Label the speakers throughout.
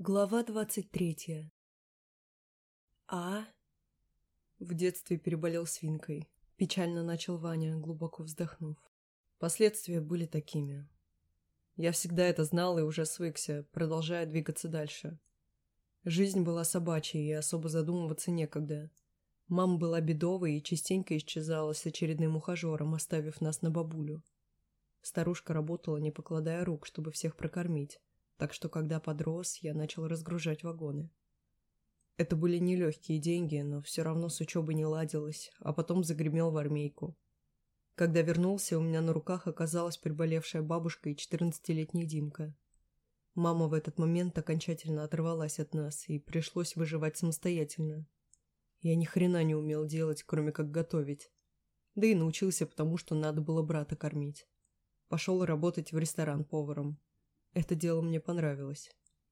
Speaker 1: Глава двадцать третья. А? В детстве переболел свинкой. Печально начал Ваня, глубоко вздохнув. Последствия были такими. Я всегда это знал и уже свыкся, продолжая двигаться дальше. Жизнь была собачьей, и особо задумываться некогда. Мама была бедовой и частенько исчезала с очередным ухажером, оставив нас на бабулю. Старушка работала, не покладая рук, чтобы всех прокормить так что когда подрос, я начал разгружать вагоны. Это были нелегкие деньги, но все равно с учебой не ладилось, а потом загремел в армейку. Когда вернулся, у меня на руках оказалась приболевшая бабушка и 14-летний Димка. Мама в этот момент окончательно оторвалась от нас, и пришлось выживать самостоятельно. Я ни хрена не умел делать, кроме как готовить. Да и научился, потому что надо было брата кормить. Пошел работать в ресторан поваром. Это дело мне понравилось.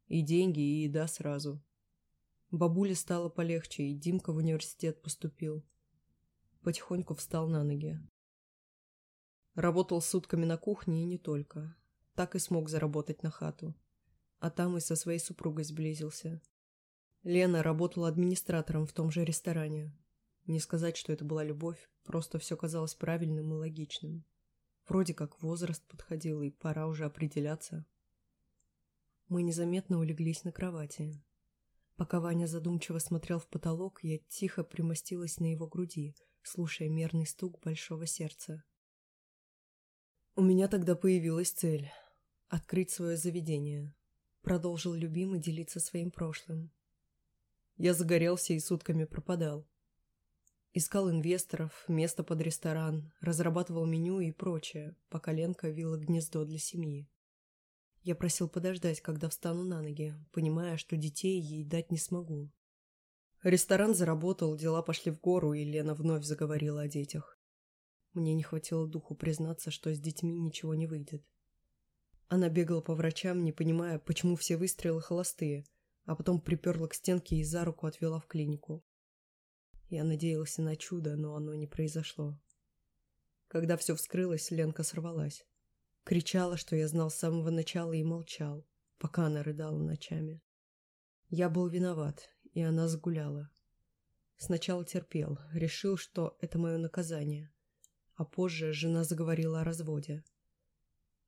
Speaker 1: И деньги, и еда сразу. Бабуле стало полегче, и Димка в университет поступил. Потихоньку встал на ноги. Работал сутками на кухне и не только. Так и смог заработать на хату. А там и со своей супругой сблизился. Лена работала администратором в том же ресторане. Не сказать, что это была любовь, просто все казалось правильным и логичным. Вроде как возраст подходил, и пора уже определяться. Мы незаметно улеглись на кровати. Пока Ваня задумчиво смотрел в потолок, я тихо примостилась на его груди, слушая мерный стук большого сердца. У меня тогда появилась цель — открыть свое заведение. Продолжил любимый делиться своим прошлым. Я загорелся и сутками пропадал. Искал инвесторов, место под ресторан, разрабатывал меню и прочее, пока Ленка вила гнездо для семьи. Я просил подождать, когда встану на ноги, понимая, что детей ей дать не смогу. Ресторан заработал, дела пошли в гору, и Лена вновь заговорила о детях. Мне не хватило духу признаться, что с детьми ничего не выйдет. Она бегала по врачам, не понимая, почему все выстрелы холостые, а потом приперла к стенке и за руку отвела в клинику. Я надеялся на чудо, но оно не произошло. Когда все вскрылось, Ленка сорвалась. Кричала, что я знал с самого начала и молчал, пока она рыдала ночами. Я был виноват, и она загуляла. Сначала терпел, решил, что это мое наказание, а позже жена заговорила о разводе.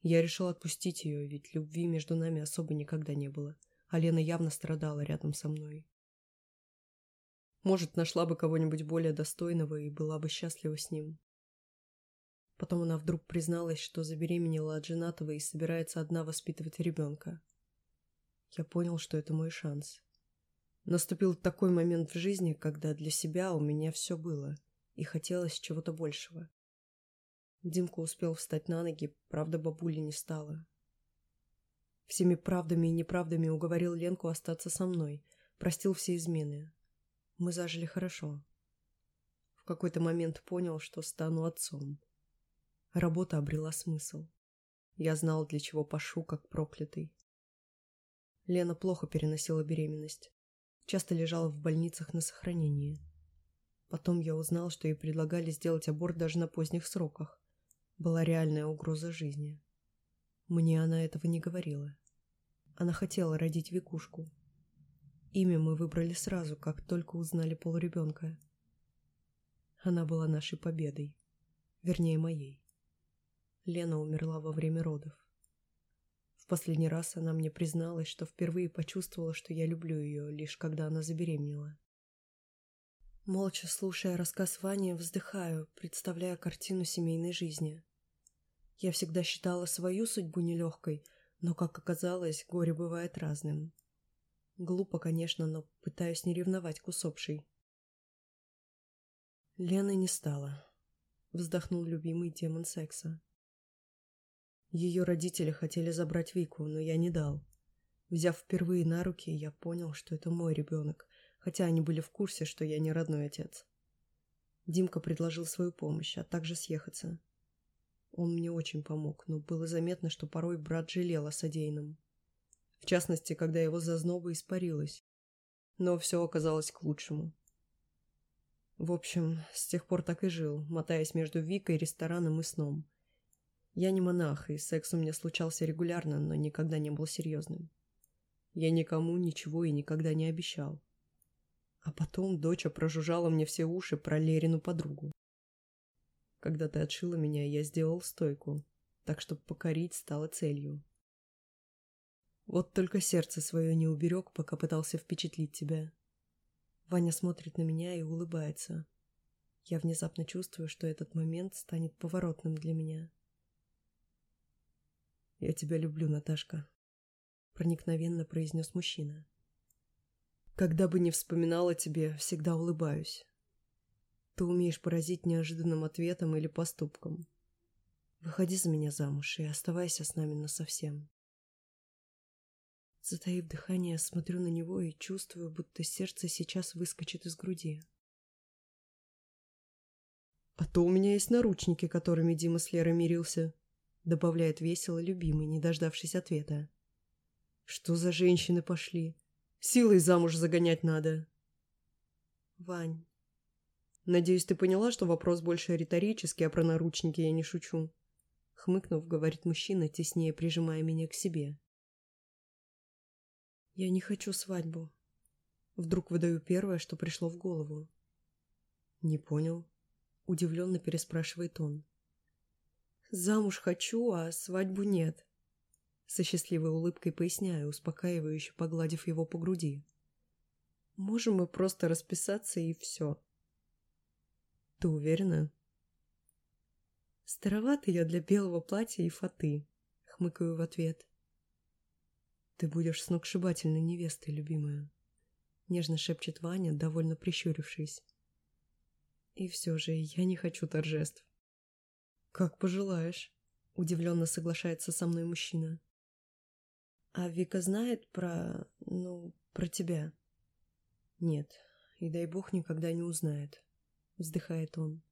Speaker 1: Я решил отпустить ее, ведь любви между нами особо никогда не было, а Лена явно страдала рядом со мной. Может, нашла бы кого-нибудь более достойного и была бы счастлива с ним. Потом она вдруг призналась, что забеременела от женатого и собирается одна воспитывать ребенка. Я понял, что это мой шанс. Наступил такой момент в жизни, когда для себя у меня все было, и хотелось чего-то большего. Димка успел встать на ноги, правда, бабули не стало. Всеми правдами и неправдами уговорил Ленку остаться со мной, простил все измены. Мы зажили хорошо. В какой-то момент понял, что стану отцом. Работа обрела смысл. Я знал, для чего пашу, как проклятый. Лена плохо переносила беременность. Часто лежала в больницах на сохранении. Потом я узнал, что ей предлагали сделать аборт даже на поздних сроках. Была реальная угроза жизни. Мне она этого не говорила. Она хотела родить Викушку. Имя мы выбрали сразу, как только узнали полуребенка. Она была нашей победой. Вернее, моей. Лена умерла во время родов. В последний раз она мне призналась, что впервые почувствовала, что я люблю ее, лишь когда она забеременела. Молча слушая рассказ Вани, вздыхаю, представляя картину семейной жизни. Я всегда считала свою судьбу нелегкой, но, как оказалось, горе бывает разным. Глупо, конечно, но пытаюсь не ревновать к усопшей. Лены не стало. Вздохнул любимый демон секса. Ее родители хотели забрать Вику, но я не дал. Взяв впервые на руки, я понял, что это мой ребенок, хотя они были в курсе, что я не родной отец. Димка предложил свою помощь, а также съехаться. Он мне очень помог, но было заметно, что порой брат жалел о содеянном. В частности, когда его зазноба испарилась. Но все оказалось к лучшему. В общем, с тех пор так и жил, мотаясь между Викой, рестораном и сном – я не монах, и секс у меня случался регулярно, но никогда не был серьезным. Я никому ничего и никогда не обещал. А потом доча прожужжала мне все уши про Лерину подругу. Когда ты отшила меня, я сделал стойку, так что покорить стало целью. Вот только сердце свое не уберег, пока пытался впечатлить тебя. Ваня смотрит на меня и улыбается. Я внезапно чувствую, что этот момент станет поворотным для меня. «Я тебя люблю, Наташка», — проникновенно произнес мужчина. «Когда бы ни вспоминала тебе, всегда улыбаюсь. Ты умеешь поразить неожиданным ответом или поступком. Выходи за меня замуж и оставайся с нами насовсем». Затаив дыхание, смотрю на него и чувствую, будто сердце сейчас выскочит из груди. «А то у меня есть наручники, которыми Дима с Лерой мирился», добавляет весело любимый, не дождавшись ответа. «Что за женщины пошли? Силой замуж загонять надо!» «Вань, надеюсь, ты поняла, что вопрос больше риторический, а про наручники я не шучу?» Хмыкнув, говорит мужчина, теснее прижимая меня к себе. «Я не хочу свадьбу». Вдруг выдаю первое, что пришло в голову. «Не понял», — удивленно переспрашивает он. «Замуж хочу, а свадьбу нет». Со счастливой улыбкой поясняю, успокаивающе погладив его по груди. «Можем мы просто расписаться и все». «Ты уверена?» «Старовата я для белого платья и фаты», — хмыкаю в ответ. «Ты будешь сногсшибательной невестой, любимая», — нежно шепчет Ваня, довольно прищурившись. «И все же я не хочу торжеств». «Как пожелаешь», — удивленно соглашается со мной мужчина. «А Вика знает про... ну, про тебя?» «Нет, и дай бог никогда не узнает», — вздыхает он.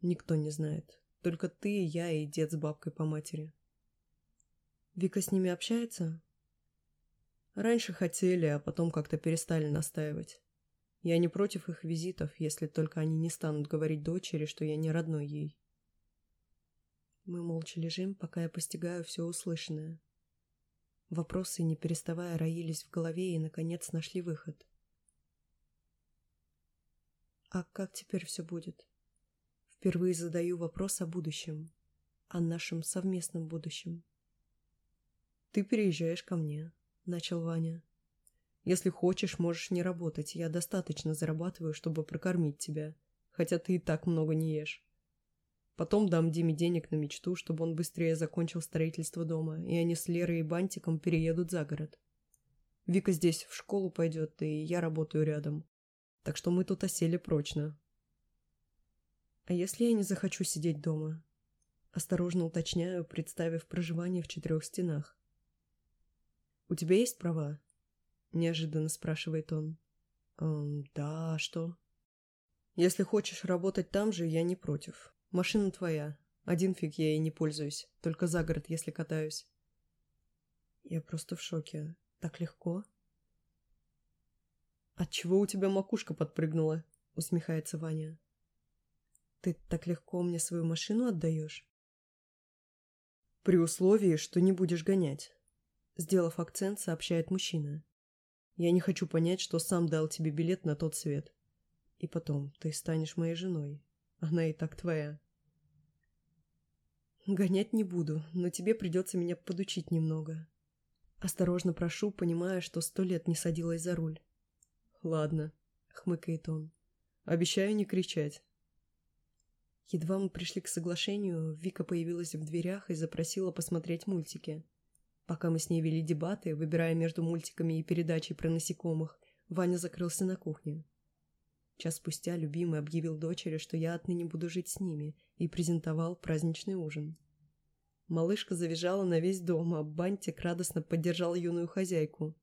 Speaker 1: «Никто не знает. Только ты, я и дед с бабкой по матери». «Вика с ними общается?» Раньше хотели, а потом как-то перестали настаивать. Я не против их визитов, если только они не станут говорить дочери, что я не родной ей. Мы молча лежим, пока я постигаю все услышанное. Вопросы, не переставая, роились в голове и, наконец, нашли выход. А как теперь все будет? Впервые задаю вопрос о будущем, о нашем совместном будущем. Ты переезжаешь ко мне, — начал Ваня. «Если хочешь, можешь не работать. Я достаточно зарабатываю, чтобы прокормить тебя, хотя ты и так много не ешь. Потом дам Диме денег на мечту, чтобы он быстрее закончил строительство дома, и они с Лерой и Бантиком переедут за город. Вика здесь в школу пойдет, и я работаю рядом. Так что мы тут осели прочно. А если я не захочу сидеть дома? Осторожно уточняю, представив проживание в четырех стенах. «У тебя есть права?» — неожиданно спрашивает он. «Эм, да, а что?» «Если хочешь работать там же, я не против. Машина твоя. Один фиг я ей не пользуюсь, только за город, если катаюсь». Я просто в шоке. Так легко? «Отчего у тебя макушка подпрыгнула?» — усмехается Ваня. «Ты так легко мне свою машину отдаешь?» «При условии, что не будешь гонять. Сделав акцент, сообщает мужчина. Я не хочу понять, что сам дал тебе билет на тот свет. И потом, ты станешь моей женой. Она и так твоя. Гонять не буду, но тебе придется меня подучить немного. Осторожно прошу, понимая, что сто лет не садилась за руль. Ладно, хмыкает он. Обещаю не кричать. Едва мы пришли к соглашению, Вика появилась в дверях и запросила посмотреть мультики. Пока мы с ней вели дебаты, выбирая между мультиками и передачей про насекомых, Ваня закрылся на кухне. Час спустя любимый объявил дочери, что я отныне буду жить с ними, и презентовал праздничный ужин. Малышка завизжала на весь дом, а Бантик радостно поддержал юную хозяйку.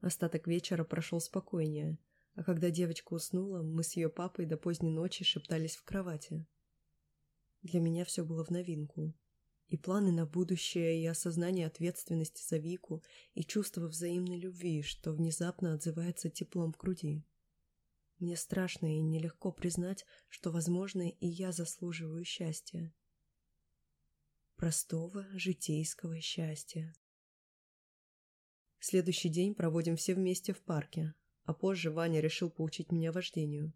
Speaker 1: Остаток вечера прошел спокойнее, а когда девочка уснула, мы с ее папой до поздней ночи шептались в кровати. Для меня все было в новинку и планы на будущее, и осознание ответственности за Вику, и чувство взаимной любви, что внезапно отзывается теплом в груди. Мне страшно и нелегко признать, что, возможно, и я заслуживаю счастья. Простого житейского счастья. Следующий день проводим все вместе в парке, а позже Ваня решил поучить меня вождению.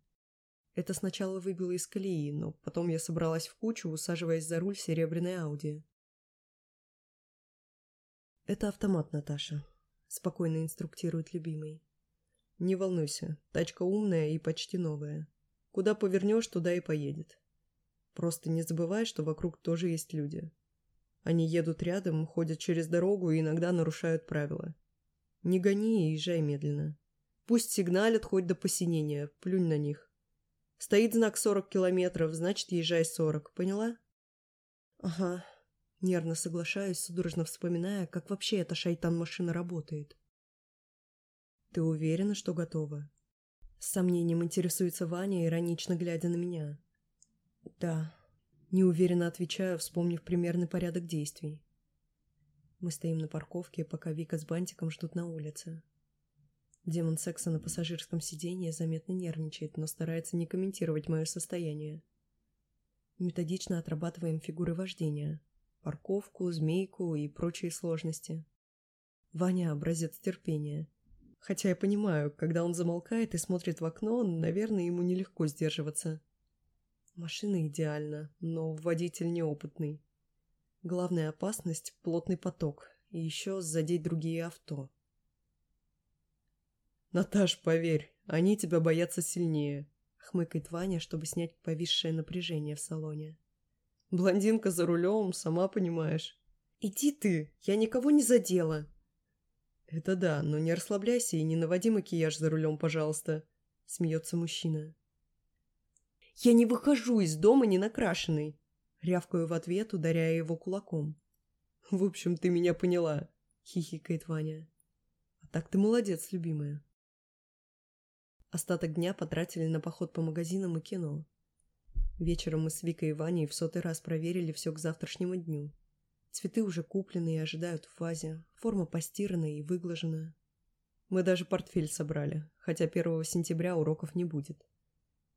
Speaker 1: Это сначала выбило из колеи, но потом я собралась в кучу, усаживаясь за руль серебряной Ауди. «Это автомат, Наташа», — спокойно инструктирует любимый. «Не волнуйся, тачка умная и почти новая. Куда повернешь, туда и поедет. Просто не забывай, что вокруг тоже есть люди. Они едут рядом, ходят через дорогу и иногда нарушают правила. Не гони и езжай медленно. Пусть сигналят хоть до посинения, плюнь на них. Стоит знак 40 километров, значит, езжай 40, поняла? Ага. Нервно соглашаюсь, судорожно вспоминая, как вообще эта шайтан-машина работает. Ты уверена, что готова? С сомнением интересуется Ваня, иронично глядя на меня. Да. Неуверенно отвечаю, вспомнив примерный порядок действий. Мы стоим на парковке, пока Вика с бантиком ждут на улице. Демон секса на пассажирском сиденье заметно нервничает, но старается не комментировать мое состояние. Методично отрабатываем фигуры вождения. Парковку, змейку и прочие сложности. Ваня – образец терпения. Хотя я понимаю, когда он замолкает и смотрит в окно, наверное, ему нелегко сдерживаться. Машина идеальна, но водитель неопытный. Главная опасность – плотный поток. И еще задеть другие авто. «Наташ, поверь, они тебя боятся сильнее», — хмыкает Ваня, чтобы снять повисшее напряжение в салоне. «Блондинка за рулем, сама понимаешь». «Иди ты, я никого не задела». «Это да, но не расслабляйся и не наводи макияж за рулем, пожалуйста», — смеется мужчина. «Я не выхожу из дома не накрашенной», — рявкаю в ответ, ударяя его кулаком. «В общем, ты меня поняла», — хихикает Ваня. «А так ты молодец, любимая». Остаток дня потратили на поход по магазинам и кино. Вечером мы с Викой и Ваней в сотый раз проверили все к завтрашнему дню. Цветы уже куплены и ожидают в вазе, форма постирана и выглажена. Мы даже портфель собрали, хотя 1 сентября уроков не будет.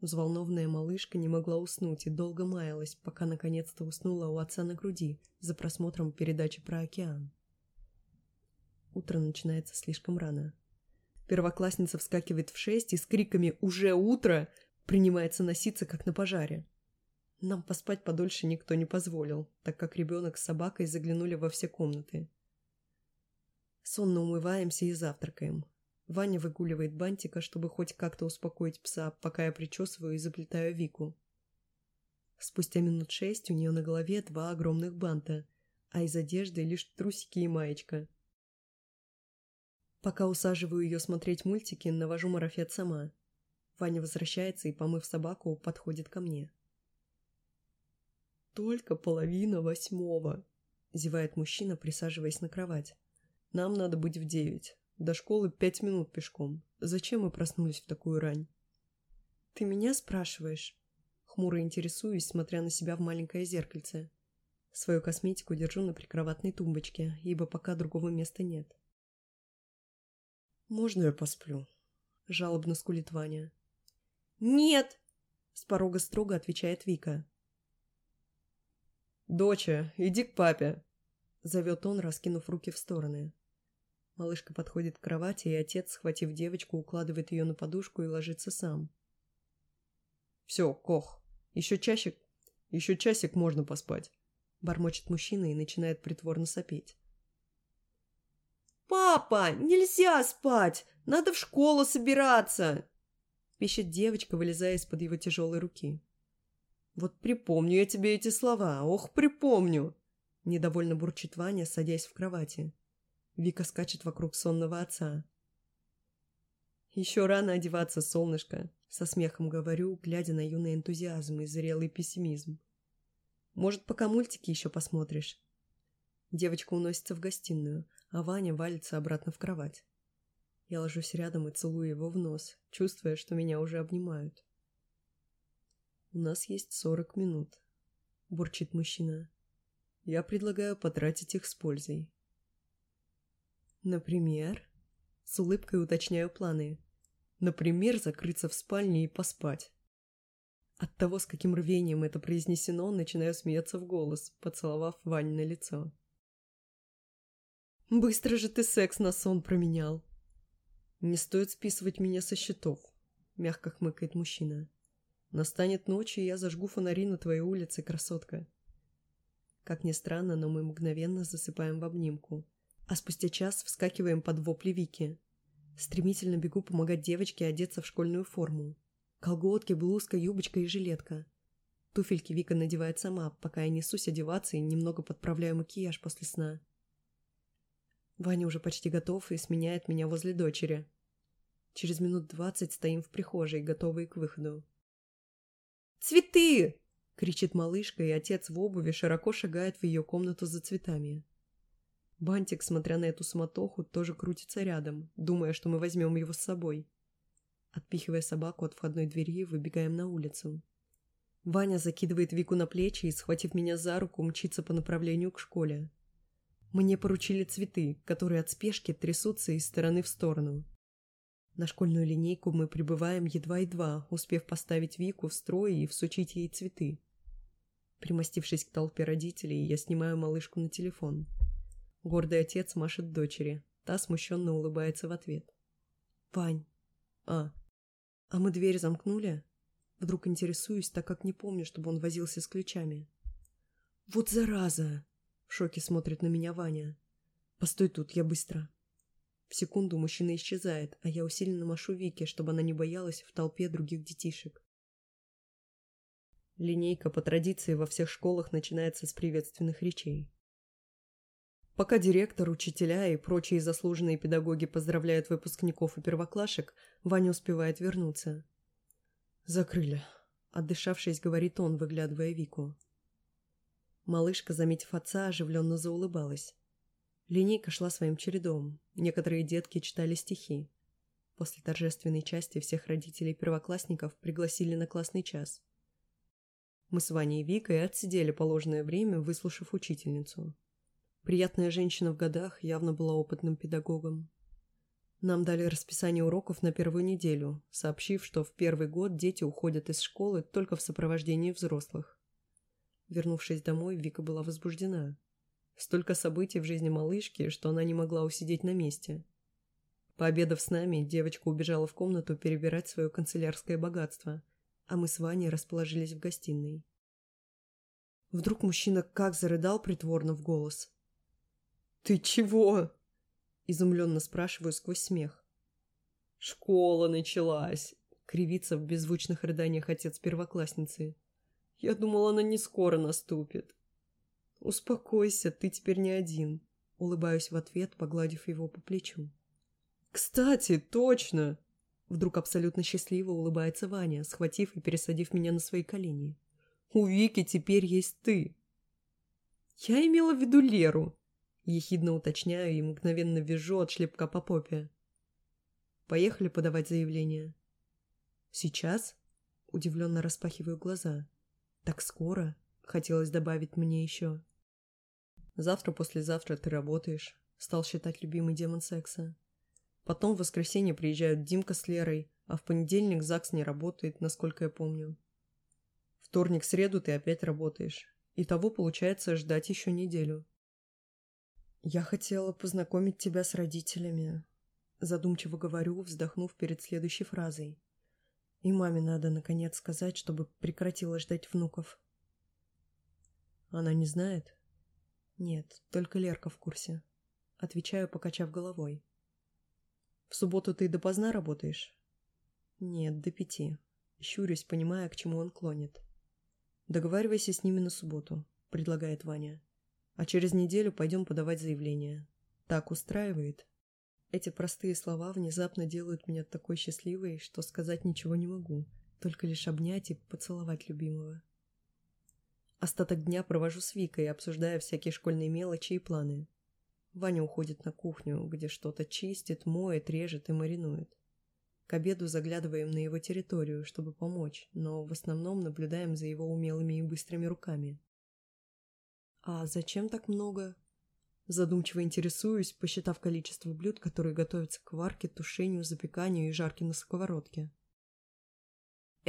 Speaker 1: Взволнованная малышка не могла уснуть и долго маялась, пока наконец-то уснула у отца на груди за просмотром передачи про океан. Утро начинается слишком рано. Первоклассница вскакивает в шесть и с криками «Уже утро!» принимается носиться, как на пожаре. Нам поспать подольше никто не позволил, так как ребенок с собакой заглянули во все комнаты. Сонно умываемся и завтракаем. Ваня выгуливает бантика, чтобы хоть как-то успокоить пса, пока я причесываю и заплетаю Вику. Спустя минут шесть у нее на голове два огромных банта, а из одежды лишь трусики и маечка – Пока усаживаю ее смотреть мультики, навожу марафет сама. Ваня возвращается и, помыв собаку, подходит ко мне. «Только половина восьмого», — зевает мужчина, присаживаясь на кровать. «Нам надо быть в девять. До школы пять минут пешком. Зачем мы проснулись в такую рань?» «Ты меня спрашиваешь?» Хмуро интересуюсь, смотря на себя в маленькое зеркальце. Свою косметику держу на прикроватной тумбочке, ибо пока другого места нет. «Можно я посплю?» — жалобно скулит Ваня. «Нет!» — с порога строго отвечает Вика. «Доча, иди к папе!» — зовет он, раскинув руки в стороны. Малышка подходит к кровати, и отец, схватив девочку, укладывает ее на подушку и ложится сам. «Все, Кох, еще часик, еще часик можно поспать», — бормочет мужчина и начинает притворно сопеть.
Speaker 2: «Папа, нельзя спать! Надо в школу собираться!»
Speaker 1: Пищет девочка, вылезая из-под его тяжелой руки. «Вот припомню я тебе эти слова, ох, припомню!» Недовольно бурчит Ваня, садясь в кровати. Вика скачет вокруг сонного отца. «Еще рано одеваться, солнышко», — со смехом говорю, глядя на юный энтузиазм и зрелый пессимизм. «Может, пока мультики еще посмотришь?» Девочка уносится в гостиную, а Ваня валится обратно в кровать. Я ложусь рядом и целую его в нос, чувствуя, что меня уже обнимают. «У нас есть сорок минут», — бурчит мужчина. «Я предлагаю потратить их с пользой». «Например?» — с улыбкой уточняю планы. «Например, закрыться в спальне и поспать». От того, с каким рвением это произнесено, начинаю смеяться в голос, поцеловав Вань на лицо. Быстро же ты секс на сон променял. Не стоит списывать меня со счетов, мягко хмыкает мужчина. Настанет ночь, и я зажгу фонари на твоей улице, красотка. Как ни странно, но мы мгновенно засыпаем в обнимку, а спустя час вскакиваем под вопли Вики. Стремительно бегу помогать девочке одеться в школьную форму. Колготки, блузка, юбочка и жилетка. Туфельки Вика надевает сама, пока я несусь одеваться и немного подправляю макияж после сна. Ваня уже почти готов и сменяет меня возле дочери. Через минут двадцать стоим в прихожей, готовые к выходу.
Speaker 2: «Цветы!»
Speaker 1: — кричит малышка, и отец в обуви широко шагает в ее комнату за цветами. Бантик, смотря на эту суматоху, тоже крутится рядом, думая, что мы возьмем его с собой. Отпихивая собаку от входной двери, выбегаем на улицу. Ваня закидывает Вику на плечи и, схватив меня за руку, мчится по направлению к школе. Мне поручили цветы, которые от спешки трясутся из стороны в сторону. На школьную линейку мы прибываем едва-едва, успев поставить Вику в строй и всучить ей цветы. Примостившись к толпе родителей, я снимаю малышку на телефон. Гордый отец машет дочери. Та смущенно улыбается в ответ. «Вань, а, а мы дверь замкнули?» Вдруг интересуюсь, так как не помню, чтобы он возился с ключами. «Вот зараза!» — в шоке смотрит на меня Ваня. «Постой тут, я быстро». В секунду мужчина исчезает, а я усиленно машу Вике, чтобы она не боялась в толпе других детишек. Линейка по традиции во всех школах начинается с приветственных речей. Пока директор, учителя и прочие заслуженные педагоги поздравляют выпускников и первоклашек, Ваня успевает вернуться. «Закрыли», — отдышавшись, говорит он, выглядывая Вику. Малышка, заметив отца, оживленно заулыбалась. Линейка шла своим чередом. Некоторые детки читали стихи. После торжественной части всех родителей первоклассников пригласили на классный час. Мы с Ваней и Викой отсидели положенное время, выслушав учительницу. Приятная женщина в годах явно была опытным педагогом. Нам дали расписание уроков на первую неделю, сообщив, что в первый год дети уходят из школы только в сопровождении взрослых. Вернувшись домой, Вика была возбуждена. Столько событий в жизни малышки, что она не могла усидеть на месте. Пообедав с нами, девочка убежала в комнату перебирать свое канцелярское богатство, а мы с Ваней расположились в гостиной. Вдруг мужчина как зарыдал притворно в голос. «Ты чего?» – изумленно спрашиваю сквозь смех. «Школа началась!» – кривится в беззвучных рыданиях отец первоклассницы. «Я думал, она не скоро наступит». «Успокойся, ты теперь не один», — улыбаюсь в ответ, погладив его по плечу. «Кстати, точно!» Вдруг абсолютно счастливо улыбается Ваня, схватив и пересадив меня на свои колени. «У Вики теперь есть ты!» «Я имела в виду Леру!» Ехидно уточняю и мгновенно вяжу от шлепка по попе. «Поехали подавать заявление». «Сейчас?» Удивленно распахиваю глаза. «Так скоро?» Хотелось добавить мне еще. Завтра-послезавтра ты работаешь, стал считать любимый демон секса. Потом в воскресенье приезжают Димка с Лерой, а в понедельник ЗАГС не работает, насколько я помню. Вторник-среду ты опять работаешь. И того получается ждать еще неделю. Я хотела познакомить тебя с родителями. Задумчиво говорю, вздохнув перед следующей фразой. И маме надо, наконец, сказать, чтобы прекратила ждать внуков. Она не знает? «Нет, только Лерка в курсе». Отвечаю, покачав головой. «В субботу ты допоздна работаешь?» «Нет, до пяти». Щурюсь, понимая, к чему он клонит. «Договаривайся с ними на субботу», — предлагает Ваня. «А через неделю пойдем подавать заявление. Так устраивает?» Эти простые слова внезапно делают меня такой счастливой, что сказать ничего не могу, только лишь обнять и поцеловать любимого. Остаток дня провожу с Викой, обсуждая всякие школьные мелочи и планы. Ваня уходит на кухню, где что-то чистит, моет, режет и маринует. К обеду заглядываем на его территорию, чтобы помочь, но в основном наблюдаем за его умелыми и быстрыми руками. «А зачем так много?» Задумчиво интересуюсь, посчитав количество блюд, которые готовятся к варке, тушению, запеканию и жарке на сковородке.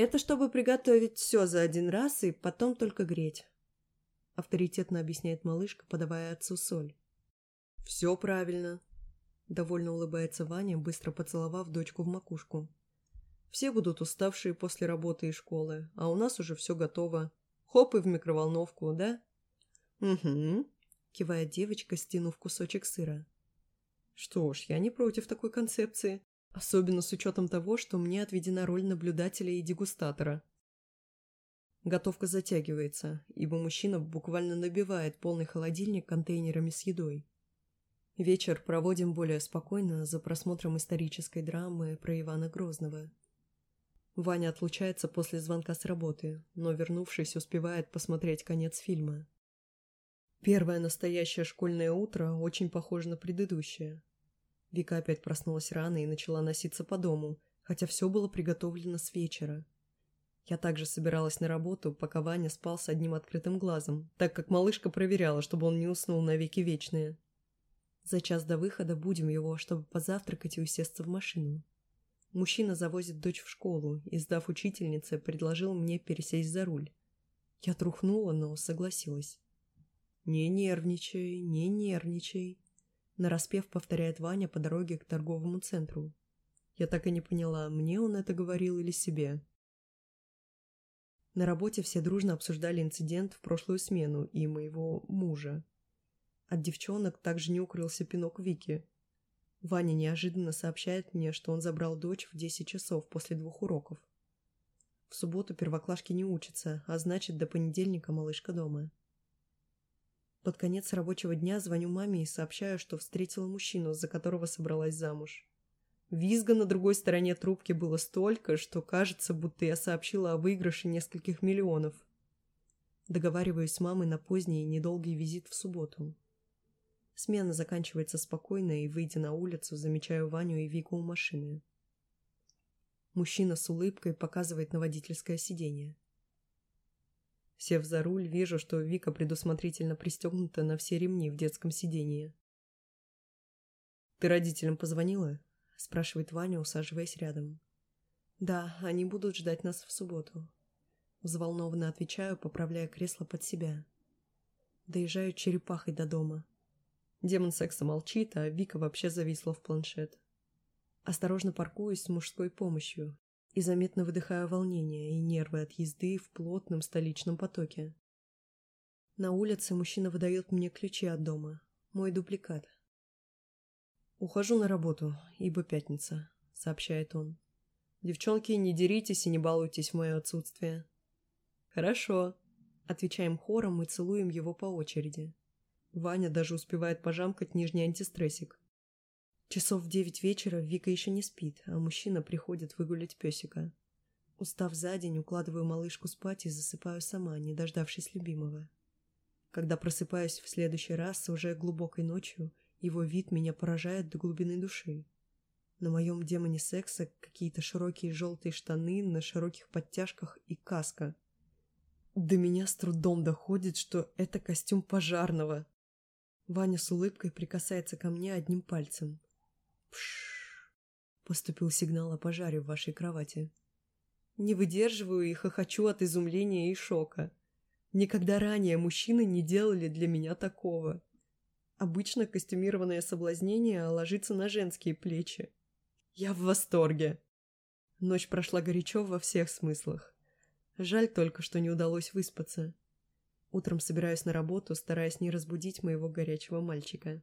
Speaker 2: Это чтобы приготовить все за один раз и потом только греть.
Speaker 1: Авторитетно объясняет малышка, подавая отцу соль. «Все правильно», — довольно улыбается Ваня, быстро поцеловав дочку в макушку. «Все будут уставшие после работы и школы, а у нас уже все готово. Хоп и в микроволновку, да?» «Угу», — кивает девочка, стянув кусочек сыра. «Что ж, я не против такой концепции, особенно с учетом того, что мне отведена роль наблюдателя и дегустатора». Готовка затягивается, ибо мужчина буквально набивает полный холодильник контейнерами с едой. Вечер проводим более спокойно за просмотром исторической драмы про Ивана Грозного. Ваня отлучается после звонка с работы, но, вернувшись, успевает посмотреть конец фильма. Первое настоящее школьное утро очень похоже на предыдущее. Вика опять проснулась рано и начала носиться по дому, хотя все было приготовлено с вечера. Я также собиралась на работу, пока Ваня спал с одним открытым глазом, так как малышка проверяла, чтобы он не уснул навеки вечные. За час до выхода будем его, чтобы позавтракать и усесться в машину. Мужчина завозит дочь в школу и, сдав учительнице, предложил мне пересесть за руль. Я трухнула, но согласилась. «Не нервничай, не нервничай», — нараспев повторяет Ваня по дороге к торговому центру. Я так и не поняла, мне он это говорил или себе. На работе все дружно обсуждали инцидент в прошлую смену и моего мужа. От девчонок также не укрылся пинок Вики. Ваня неожиданно сообщает мне, что он забрал дочь в 10 часов после двух уроков. В субботу первоклашки не учатся, а значит, до понедельника малышка дома. Под конец рабочего дня звоню маме и сообщаю, что встретила мужчину, за которого собралась замуж. Визга на другой стороне трубки было столько, что кажется, будто я сообщила о выигрыше нескольких миллионов. Договариваюсь с мамой на поздний и недолгий визит в субботу. Смена заканчивается спокойно, и, выйдя на улицу, замечаю Ваню и Вику у машины. Мужчина с улыбкой показывает на водительское сиденье. Сев за руль, вижу, что Вика предусмотрительно пристегнута на все ремни в детском сиденье. «Ты родителям позвонила?» – спрашивает Ваня, усаживаясь рядом. «Да, они будут ждать нас в субботу». Взволнованно отвечаю, поправляя кресло под себя. Доезжаю черепахой до дома. Демон секса молчит, а Вика вообще зависла в планшет. Осторожно паркуюсь с мужской помощью и заметно выдыхаю волнение и нервы от езды в плотном столичном потоке. На улице мужчина выдает мне ключи от дома. Мой дубликат. «Ухожу на работу, ибо пятница», — сообщает он. «Девчонки, не деритесь и не балуйтесь в мое отсутствие». «Хорошо», — отвечаем хором и целуем его по очереди. Ваня даже успевает пожамкать нижний антистрессик. Часов в девять вечера Вика еще не спит, а мужчина приходит выгулять песика. Устав за день, укладываю малышку спать и засыпаю сама, не дождавшись любимого. Когда просыпаюсь в следующий раз, уже глубокой ночью, его вид меня поражает до глубины души. На моем демоне секса какие-то широкие желтые штаны на широких подтяжках и каска. До меня с трудом доходит, что это костюм пожарного. Ваня с улыбкой прикасается ко мне одним пальцем. Пш! Поступил сигнал о пожаре в вашей кровати. Не выдерживаю и хохочу от изумления и шока. Никогда ранее мужчины не делали для меня такого. Обычно костюмированное соблазнение ложится на женские плечи. Я в восторге. Ночь прошла горячо во всех смыслах. Жаль только, что не удалось выспаться. Утром собираюсь на работу, стараясь не разбудить моего горячего мальчика.